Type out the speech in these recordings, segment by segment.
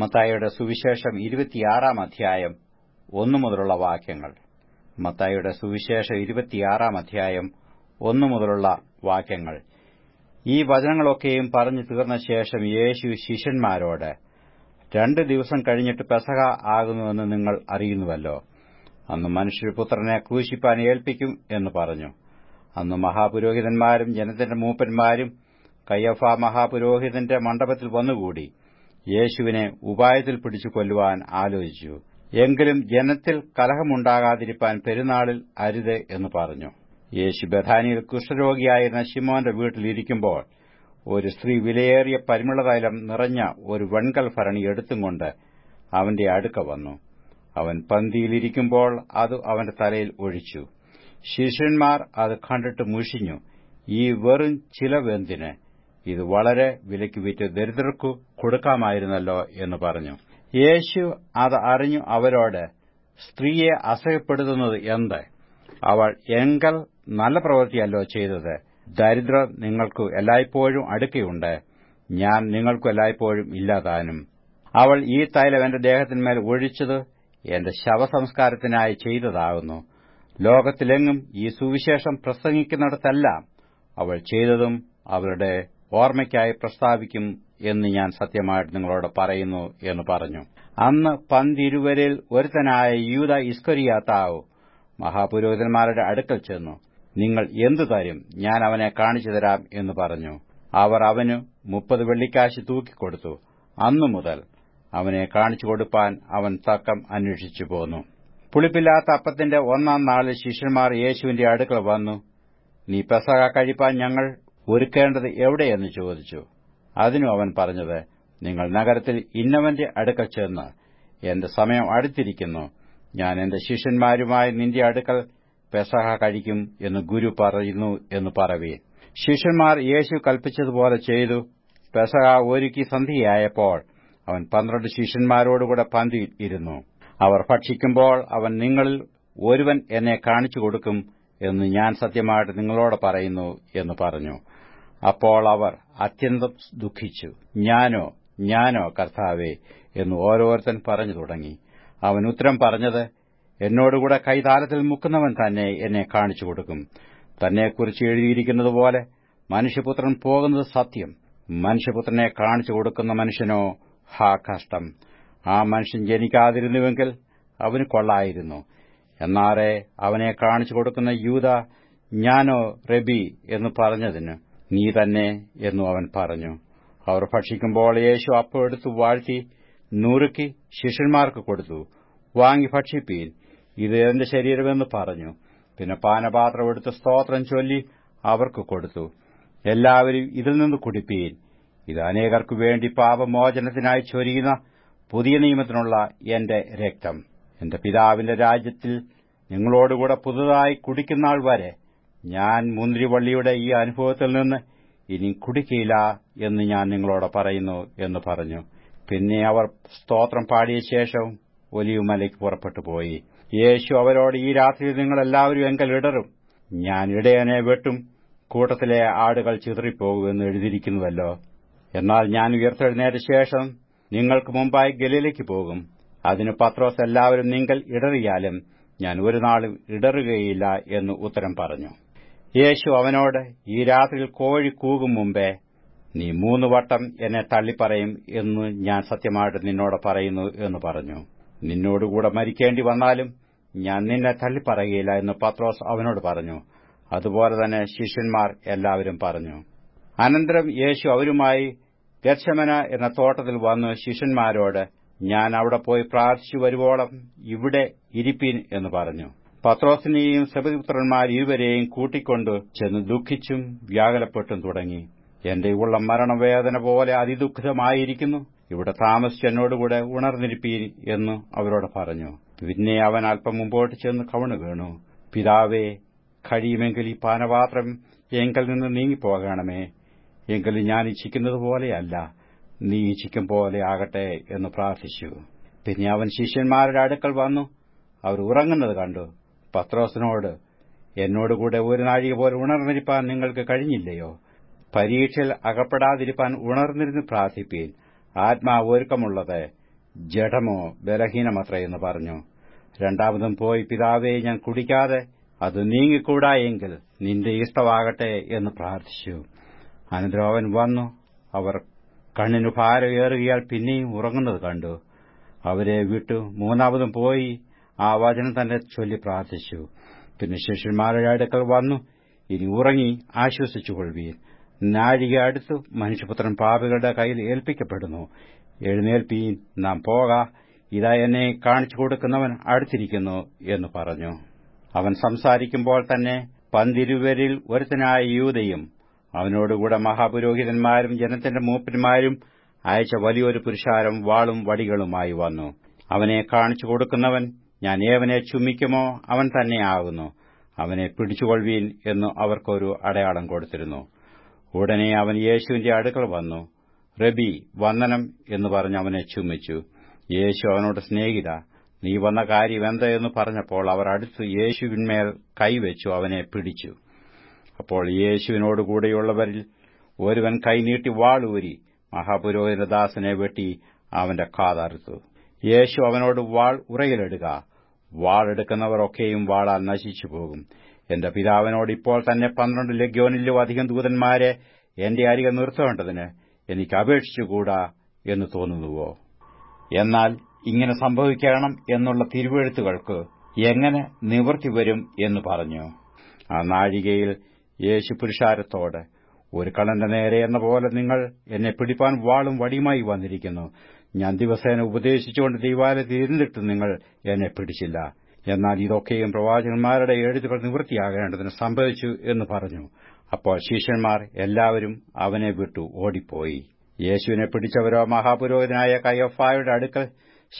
മത്തായിയുടെ സുവിശേഷം ഇരുപത്തിയാറാം അധ്യായം ഒന്നു മുതലുള്ള വാക്യങ്ങൾ. മത്തായിയുടെ സുവിശേഷം ഇരുപത്തിയാറാം അധ്യായം ഒന്നു മുതലുള്ള വാക്യങ്ങൾ. ഈ വചനങ്ങളൊക്കെയും പറഞ്ഞു തീർന്ന ശേഷം യേശു ശിഷ്യന്മാരോട് രണ്ട് ദിവസം കഴിഞ്ഞിട്ട് പെസഹ ആകുന്നുവെന്ന് നിങ്ങൾ അറിയുന്നുവല്ലോ. അന്ന് മനുഷ്യപുത്രനെ ക്രൂശിപ്പാൻ ഏൽപ്പിക്കും എന്ന് പറഞ്ഞു. അന്ന് മഹാപുരോഹിതന്മാരും ജനത്തിന്റെ മൂപ്പന്മാരും കയ്യഫ മഹാപുരോഹിതന്റെ മണ്ഡപത്തിൽ വന്നുകൂടി. യേശുവിനെ ഉപായത്തിൽ പിടിച്ചു കൊല്ലുവാൻ ആലോചിച്ചു. എങ്കിലും ജനത്തിൽ കലഹമുണ്ടാകാതിരിപ്പാൻ പെരുന്നാളിൽ അരുത് എന്ന് പറഞ്ഞു. യേശു ബഥാനിയിൽ കുഷ്ഠരോഗിയായിരുന്ന ശിമോന്റെ വീട്ടിലിരിക്കുമ്പോൾ ഒരു സ്ത്രീ വിലയേറിയ പരിമളതൈലം നിറഞ്ഞ ഒരു വെൺകൽ ഭരണി എടുത്തുകൊണ്ട് അവന്റെ അടുക്ക വന്നു. അവൻ പന്തിയിലിരിക്കുമ്പോൾ അത് അവന്റെ തലയിൽ ഒഴിച്ചു. ശിഷ്യന്മാർ അത് കണ്ടിട്ട് മുഷിഞ്ഞു. ഈ വെറും ചിലവെന്തിന്? ഇത് വളരെ വിലയ്ക്ക് വിറ്റ് ദരിദ്രർക്കു കൊടുക്കാമായിരുന്നല്ലോ എന്ന് പറഞ്ഞു. യേശു അത് അറിഞ്ഞു അവരോട് സ്ത്രീയെ അസഹ്യപ്പെടുത്തുന്നത് എന്ത്? അവൾ എങ്കൽ നല്ല പ്രവൃത്തിയല്ലോ ചെയ്തത്. ദരിദ്രർ നിങ്ങൾക്കു എല്ലായ്പ്പോഴും അടുക്കയുണ്ട്. ഞാൻ നിങ്ങൾക്കു എല്ലായ്പ്പോഴും ഇല്ലാതാനും അവൾ ഈ തൈലം എന്റെ ദേഹത്തിന്മേൽ ഒഴിച്ചത് എന്റെ ശവസംസ്കാരത്തിനായി ചെയ്തതാകുന്നു. ലോകത്തിലെങ്ങും ഈ സുവിശേഷം പ്രസംഗിക്കുന്നിടത്തെല്ലാം അവൾ ചെയ്തതും അവരുടെ ഓർമ്മയ്ക്കായി പ്രസ്താവിക്കും എന്ന് ഞാൻ സത്യമായിട്ട് നിങ്ങളോട് പറയുന്നു എന്ന് പറഞ്ഞു. അന്ന് പന്തിരുവരിൽ ഒരുത്തനായ യൂത ഇസ്കരിയാത്താവ് മഹാപുരോഹിതന്മാരുടെ അടുക്കൽ ചെന്നു. നിങ്ങൾ എന്തു തരും? ഞാൻ അവനെ കാണിച്ചു തരാം എന്ന് പറഞ്ഞു. അവർ അവന് മുപ്പത് വെള്ളിക്കാശ് തൂക്കിക്കൊടുത്തു. അന്നു മുതൽ അവനെ കാണിച്ചു കൊടുപ്പാൻ അവൻ തക്കം അന്വേഷിച്ചു പോന്നു. പുളിപ്പില്ലാത്ത അപ്പത്തിന്റെ ഒന്നാം നാളിൽ ശിഷ്യന്മാർ യേശുവിന്റെ അടുക്കൽ വന്നു. നീ പെസക കഴിപ്പാൻ ഞങ്ങൾ ഒരുക്കേണ്ടത് എവിടെയെന്ന് ചോദിച്ചു. അതിനു അവൻ പറഞ്ഞത് നിങ്ങൾ നഗരത്തിൽ ഇന്നവന്റെ അടുക്കൽ ചെന്ന് എന്റെ സമയം അടുത്തിരിക്കുന്നു. ഞാൻ എന്റെ ശിഷ്യന്മാരുമായി നിന്റെ അടുക്കൽ പെസഹ കഴിക്കും എന്ന് ഗുരു പറയുന്നു എന്ന് പറവീൻ. ശിഷ്യന്മാർ യേശു കൽപ്പിച്ചതുപോലെ ചെയ്തു. പെസഹ ഒരുക്കി സന്ധിയായപ്പോൾ അവൻ പന്ത്രണ്ട് ശിഷ്യന്മാരോടുകൂടെ പന്തി ഇരുന്നു. അവർ ഭക്ഷിക്കുമ്പോൾ അവൻ നിങ്ങളിൽ ഒരുവൻ എന്നെ കാണിച്ചു കൊടുക്കും എന്ന് ഞാൻ സത്യമായിട്ട് നിങ്ങളോട് പറയുന്നു എന്ന് പറഞ്ഞു. അപ്പോൾ അവർ അത്യന്തം ദുഃഖിച്ചു. ഞാനോ ഞാനോ കർത്താവേ എന്ന് ഓരോരുത്തൻ പറഞ്ഞു തുടങ്ങി. അവൻ ഉത്തരം പറഞ്ഞത് എന്നോടുകൂടെ കൈതാലത്തിൽ മുക്കുന്നവൻ തന്നെ എന്നെ കാണിച്ചു കൊടുക്കും. തന്നെക്കുറിച്ച് എഴുതിയിരിക്കുന്നതുപോലെ മനുഷ്യപുത്രൻ പോകുന്നത് സത്യം. മനുഷ്യപുത്രനെ കാണിച്ചു കൊടുക്കുന്ന മനുഷ്യനോ ഹാ കഷ്ടം. ആ മനുഷ്യൻ ജനിക്കാതിരുന്നുവെങ്കിൽ അവന് കൊള്ളായിരുന്നു. എന്നാറെ അവനെ കാണിച്ചു കൊടുക്കുന്ന യൂത ഞാനോ റബി എന്ന് പറഞ്ഞതിന് നീ തന്നെ എന്നു അവൻ പറഞ്ഞു. അവർ ഭക്ഷിക്കുമ്പോൾ യേശു അപ്പം എടുത്തു വാഴ്ത്തി നൂറുക്കി ശിഷ്യന്മാർക്ക് കൊടുത്തു. വാങ്ങി ഭക്ഷിപ്പീൻ. ഇത് എന്റെ ശരീരമെന്ന് പറഞ്ഞു. പിന്നെ പാനപാത്രം എടുത്ത് സ്തോത്രം ചൊല്ലി അവർക്ക് കൊടുത്തു. എല്ലാവരും ഇതിൽ നിന്ന് കുടിപ്പീൻ. ഇത് അനേകർക്കു വേണ്ടി പാപമോചനത്തിനായി ചൊരിയുന്ന പുതിയ നിയമത്തിനുള്ള എന്റെ രക്തം. എന്റെ പിതാവിന്റെ രാജ്യത്തിൽ നിങ്ങളോടുകൂടെ പുതുതായി കുടിക്കുന്നാൾ വരെ ഞാൻ മുന്തിരിവള്ളിയുടെ ഈ അനുഭവത്തിൽ നിന്ന് ഇനി കുടിക്കയില്ല എന്ന് ഞാൻ നിങ്ങളോട് പറയുന്നു എന്ന് പറഞ്ഞു. പിന്നെ അവർ സ്തോത്രം പാടിയ ശേഷം ഒലിയുമലയ്ക്ക് പുറപ്പെട്ടു പോയി. യേശു അവരോട് ഈ രാത്രിയിൽ നിങ്ങളെല്ലാവരും എങ്കൽ ഇടറും. ഞാൻ ഇടയനെ വെട്ടും കൂട്ടത്തിലെ ആടുകൾ ചിതറിപ്പോകുമെന്ന് എഴുതിയിരിക്കുന്നുവല്ലോ. എന്നാൽ ഞാൻ ഉയർത്തെഴുന്നേറ്റ ശേഷം നിങ്ങൾക്ക് മുമ്പായി ഗലിലേക്ക് പോകും. അതിന് പത്രോസ് എല്ലാവരും നിങ്ങൾ ഇടറിയാലും ഞാൻ ഒരു നാളും ഇടറുകയില്ല എന്ന് ഉത്തരം പറഞ്ഞു. യേശു അവനോട് ഈ രാത്രിയിൽ കോഴി കൂകും മുമ്പേ നീ മൂന്ന് വട്ടം എന്നെ തള്ളിപ്പറയും എന്ന് ഞാൻ സത്യമായിട്ട് നിന്നോട് പറയുന്നു എന്ന് പറഞ്ഞു. നിന്നോടുകൂടെ മരിക്കേണ്ടി വന്നാലും ഞാൻ നിന്നെ തള്ളിപ്പറയുകയില്ല എന്ന് പത്രോസ് അവനോട് പറഞ്ഞു. അതുപോലെ തന്നെ ശിഷ്യന്മാർ എല്ലാവരും പറഞ്ഞു. അനന്തരം യേശു അവരുമായി ഗർശമന എന്ന തോട്ടത്തിൽ വന്ന് ശിഷ്യന്മാരോട് ഞാൻ അവിടെ പോയി പ്രാർത്ഥിച്ചു വരുവോളം ഇവിടെ ഇരിപ്പീൻ എന്ന് പറഞ്ഞു. പത്രോസിനെയും സബതിപുത്രന്മാർ ഇരുവരെയും കൂട്ടിക്കൊണ്ട് ചെന്ന് ദുഃഖിച്ചും വ്യാകുലപ്പെട്ടും തുടങ്ങി. എന്റെ ഉള്ള മരണവേദന പോലെ അതിദുഃഖിതമായിരിക്കുന്നു. ഇവിടെ താമസിച്ച് എന്നോടുകൂടെ ഉണർന്നിരിപ്പീൻ എന്ന് അവരോട് പറഞ്ഞു. പിന്നെ അവൻ അല്പം മുമ്പോട്ട് ചെന്ന് കവണു വീണു. പിതാവേ കഴിയുമെങ്കിൽ ഈ പാനപാത്രം എങ്കിൽ നിന്ന് നീങ്ങിപ്പോകണമേ. എങ്കിലും ഞാൻ ഇച്ഛിക്കുന്നത് പോലെയല്ല. നീ ഇച്ഛിക്കും പോലെ ആകട്ടെ എന്ന് പ്രാർത്ഥിച്ചു. പിന്നെ അവൻ ശിഷ്യന്മാരുടെ അടുക്കൽ വന്നു. അവർ ഉറങ്ങുന്നത് കണ്ടു. പത്രോസിനോട് എന്നോടുകൂടെ ഒരു നാഴിക പോലെ ഉണർന്നിരിപ്പാൻ നിങ്ങൾക്ക് കഴിഞ്ഞില്ലയോ? പരീക്ഷയിൽ അകപ്പെടാതിരിപ്പാൻ ഉണർന്നിരുന്ന് പ്രാർത്ഥിപ്പീൻ. ആത്മാവ് ഒരുക്കമുള്ളത് ജഡമോ ബലഹീനമത്ര എന്ന് പറഞ്ഞു. രണ്ടാമതും പോയി പിതാവേ ഞാൻ കുടിക്കാതെ അത് നീങ്ങിക്കൂടായെങ്കിൽ നിന്റെ ഇഷ്ടമാകട്ടെ എന്ന് പ്രാർത്ഥിച്ചു. അനന്തരം വന്നു. അവർ കണ്ണിനു ഭാരമേറുകയാൽ പിന്നെയും ഉറങ്ങുന്നത് കണ്ടു. അവരെ വിട്ടു. മൂന്നാമതും പോയി ആ വചനം തന്നെ ചൊല്ലി പ്രാർത്ഥിച്ചു. പിന്നെ ശിഷ്യന്മാരുടെ വന്നു. ഇനി ഉറങ്ങി ആശ്വസിച്ചുകൊള്ളുവീൻ. നാഴിക അടുത്തു മനുഷ്യപുത്രൻ പാപികളുടെ കയ്യിൽ ഏൽപ്പിക്കപ്പെടുന്നു. എഴുന്നേൽപ്പീൻ നാം പോക. ഇതാ എന്നെ കാണിച്ചു കൊടുക്കുന്നവൻ അടുത്തിരിക്കുന്നു എന്ന് പറഞ്ഞു. അവൻ സംസാരിക്കുമ്പോൾ തന്നെ പന്തിരുവരിൽ ഒരുത്തനായ യൂതയും അവനോടുകൂടെ മഹാപുരോഹിതന്മാരും ജനത്തിന്റെ മൂപ്പന്മാരും അയച്ച വലിയൊരു പുരുഷാരം വാളും വടികളുമായി വന്നു. അവനെ കാണിച്ചു കൊടുക്കുന്നവൻ ഞാൻ ഏവനെ ചുമിക്കുമോ അവൻ തന്നെയാകുന്നു അവനെ പിടിച്ചുകൊള്ളുവീൻ എന്നു അവർക്കൊരു അടയാളം കൊടുത്തിരുന്നു. ഉടനെ അവൻ യേശുവിന്റെ അടുക്കൽ വന്നു. റബി വന്ദനം എന്ന് പറഞ്ഞ് അവനെ ചുമിച്ചു. യേശു അവനോട് സ്നേഹിത നീ വന്ന കാര്യം എന്തെന്ന് പറഞ്ഞപ്പോൾ അവർ അടുത്ത് യേശുവിന്മേൽ കൈവച്ചു അവനെ പിടിച്ചു. അപ്പോൾ യേശുവിനോടുകൂടെയുള്ളവരിൽ ഒരുവൻ കൈനീട്ടി വാളൂരി മഹാപുരോഹിതദാസനെ വെട്ടി അവന്റെ കാതറുത്തു. യേശു അവനോട് വാൾ വാളെടുക്കുന്നവരൊക്കെയും വാളാൽ നശിച്ചു പോകും എന്റെ പിതാവിനോട് ഇപ്പോൾ തന്നെ പന്ത്രണ്ട് ലഗ്യോനിലും അധികം ദൂതന്മാരെ എന്റെ അരികെ നിർത്തേണ്ടതിന് എനിക്ക് അപേക്ഷിച്ചുകൂടാ എന്ന് തോന്നുന്നുവോ? എന്നാൽ ഇങ്ങനെ സംഭവിക്കണം എന്നുള്ള തിരുവെഴുത്തുകൾക്ക് എങ്ങനെ നിവൃത്തി വരും എന്ന് പറഞ്ഞു. ആ നാഴികയിൽ യേശു പുരുഷാരത്തോട് ഒരു കള്ളന്റെ നേരെ എന്ന പോലെ നിങ്ങൾ എന്നെ പിടിപ്പാൻ വാളും വടിയുമായി വന്നിരിക്കുന്നു. ഞാൻ ദിവസേന ഉപദേശിച്ചുകൊണ്ട് ദൈവാലയത്തിൽ ഇരുന്നിട്ട് നിങ്ങൾ എന്നെ പിടിച്ചില്ല. എന്നാൽ ഇതൊക്കെയും പ്രവാചകന്മാരുടെ എഴുതുകൾ നിവൃത്തിയാകേണ്ടതിന് സംഭവിച്ചു എന്ന് പറഞ്ഞു. അപ്പോൾ ശിഷ്യന്മാർ എല്ലാവരും അവനെ വിട്ടു ഓടിപ്പോയി. യേശുവിനെ പിടിച്ചവരോ മഹാപുരോഹിതനായ കയ്യഫായുടെ അടുക്കൽ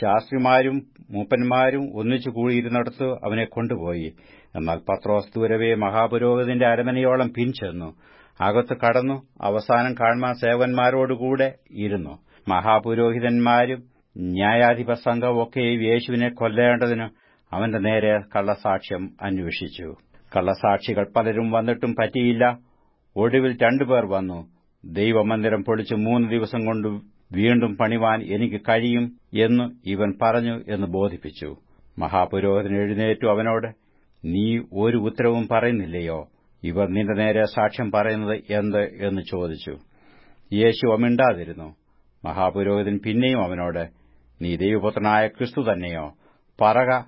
ശാസ്ത്രിമാരും മൂപ്പന്മാരും ഒന്നിച്ചു കൂടിയിരുന്നിടത്ത് അവനെ കൊണ്ടുപോയി. എന്നാൽ പത്രോസ് ദൂരവേ മഹാപുരോഹിതന്റെ അരമനയോളം പിൻചെന്നു. അകത്ത് കടന്നു അവസാനം കാൺമാൻ സേവന്മാരോടുകൂടെ ഇരുന്നു. മഹാപുരോഹിതന്മാരും ന്യായാധിപ സംഘവും ഒക്കെ യേശുവിനെ കൊല്ലേണ്ടതിന് അവന്റെ നേരെ കള്ളസാക്ഷ്യം അന്വേഷിച്ചു. കള്ളസാക്ഷികൾ പലരും വന്നിട്ടും പറ്റിയില്ല. ഒടുവിൽ രണ്ടുപേർ വന്നു. ദൈവമന്ദിരം പൊളിച്ച് മൂന്ന് ദിവസം കൊണ്ട് വീണ്ടും പണിവാൻ എനിക്ക് കഴിയും എന്ന് ഇവൻ പറഞ്ഞു എന്ന് ബോധിപ്പിച്ചു. മഹാപുരോഹിതൻ എഴുന്നേറ്റു അവനോട് നീ ഒരു ഉത്തരവും പറയുന്നില്ലയോ? ഇവർ നിന്റെ നേരെ സാക്ഷ്യം പറയുന്നത് എന്ത്? എന്ന് ചോദിച്ചു. യേശു അമിണ്ടാതിരുന്നു മഹാപുരോഹിതൻ പിന്നെയും അവനോട് നീ ദൈവപുത്രനായ ക്രിസ്തു തന്നെയോ? പറക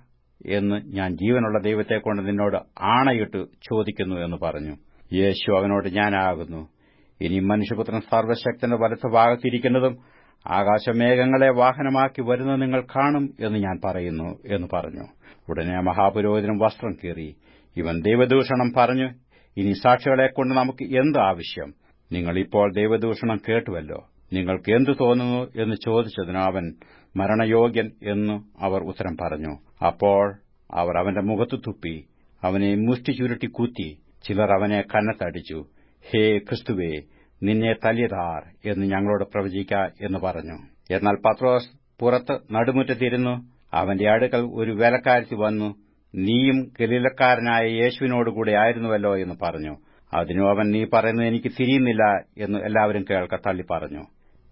എന്ന് ഞാൻ ജീവനുള്ള ദൈവത്തെക്കൊണ്ട് നിന്നോട് ആണയിട്ട് ചോദിക്കുന്നു എന്ന് പറഞ്ഞു. യേശു അവനോട് ഞാനാകുന്നു. ഇനി മനുഷ്യപുത്രൻ സർവശക്തന്റെ വലത്ത് ഭാഗത്തിരിക്കുന്നതും ആകാശമേഘങ്ങളെ വാഹനമാക്കി വരുന്നത് നിങ്ങൾ കാണും എന്ന് ഞാൻ പറയുന്നു എന്ന് പറഞ്ഞു. ഉടനെ മഹാപുരോഹിതനും വസ്ത്രം കീറി. ഇവൻ ദൈവദൂഷണം പറഞ്ഞു. ഇനി സാക്ഷികളെക്കൊണ്ട് നമുക്ക് എന്ത് ആവശ്യം? നിങ്ങൾ ഇപ്പോൾ ദൈവദൂഷണം കേട്ടുവല്ലോ. നിങ്ങൾക്ക് എന്തു തോന്നുന്നു എന്ന് ചോദിച്ചതിന് അവൻ മരണയോഗ്യൻ എന്ന് അവർ ഉത്തരം പറഞ്ഞു. അപ്പോൾ അവർ അവന്റെ മുഖത്ത് തുപ്പി അവനെ മുഷ്ടി ചുരുട്ടി കൂത്തി ചിലർ അവനെ കന്നത്തടിച്ചു ഹേ ക്രിസ്തുവേ നിന്നെ തല്ലിയതാർ എന്ന് ഞങ്ങളോട് പ്രവചിക്ക എന്ന് പറഞ്ഞു. എന്നാൽ പത്രോസ് പുറത്ത് നടുമുറ്റത്തിരുന്നു. അവന്റെ അടുക്കൽ ഒരു വേലക്കാരത്തി വന്നു. നീയും ഗലീലക്കാരനായ യേശുവിനോടുകൂടെ ആയിരുന്നുവല്ലോ എന്ന് പറഞ്ഞു. അതിനു അവൻ നീ പറയുന്നത് എനിക്ക് തിരിയുന്നില്ല എന്ന് എല്ലാവരും കേൾക്ക തള്ളി പറഞ്ഞു.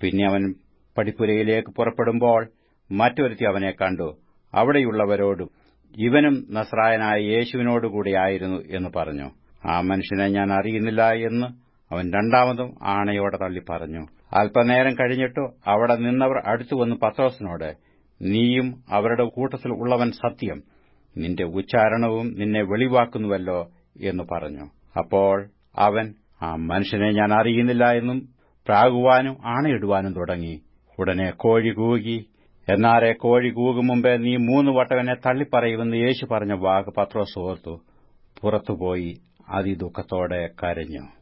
പിന്നെ അവൻ പടിപ്പുരയിലേക്ക് പുറപ്പെടുമ്പോൾ മറ്റൊരുത്തി അവനെ കണ്ടു. അവിടെയുള്ളവരോടും ഇവനും നസ്രായനായ യേശുവിനോടുകൂടിയായിരുന്നു എന്ന് പറഞ്ഞു. ആ മനുഷ്യനെ ഞാൻ അറിയുന്നില്ല എന്ന് അവൻ രണ്ടാമതും ആണയോടെ തള്ളി പറഞ്ഞു. അല്പനേരം കഴിഞ്ഞിട്ടു അവിടെ നിന്നവർ അടുത്തു വന്ന് പത്രോസിനോട് നീയും അവരുടെ കൂട്ടത്തിൽ ഉള്ളവൻ സത്യം. നിന്റെ ഉച്ചാരണവും നിന്നെ വെളിവാക്കുന്നുവല്ലോ എന്ന് പറഞ്ഞു. അപ്പോൾ അവൻ ആ മനുഷ്യനെ ഞാൻ അറിയുന്നില്ല എന്നും പ്രാകുവാനും ആണയിടുവാനും തുടങ്ങി. ഉടനെ കോഴി കൂകി. എന്നാറെ കോഴി കൂകും മുമ്പേ നീ മൂന്ന് വട്ടവനെ തള്ളിപ്പറയുമെന്ന് യേശു പറഞ്ഞ വാക്ക് പത്രോസ് ഓർത്തു. പുറത്തുപോയി. അതിദുഃഖത്തോടെ കരഞ്ഞു.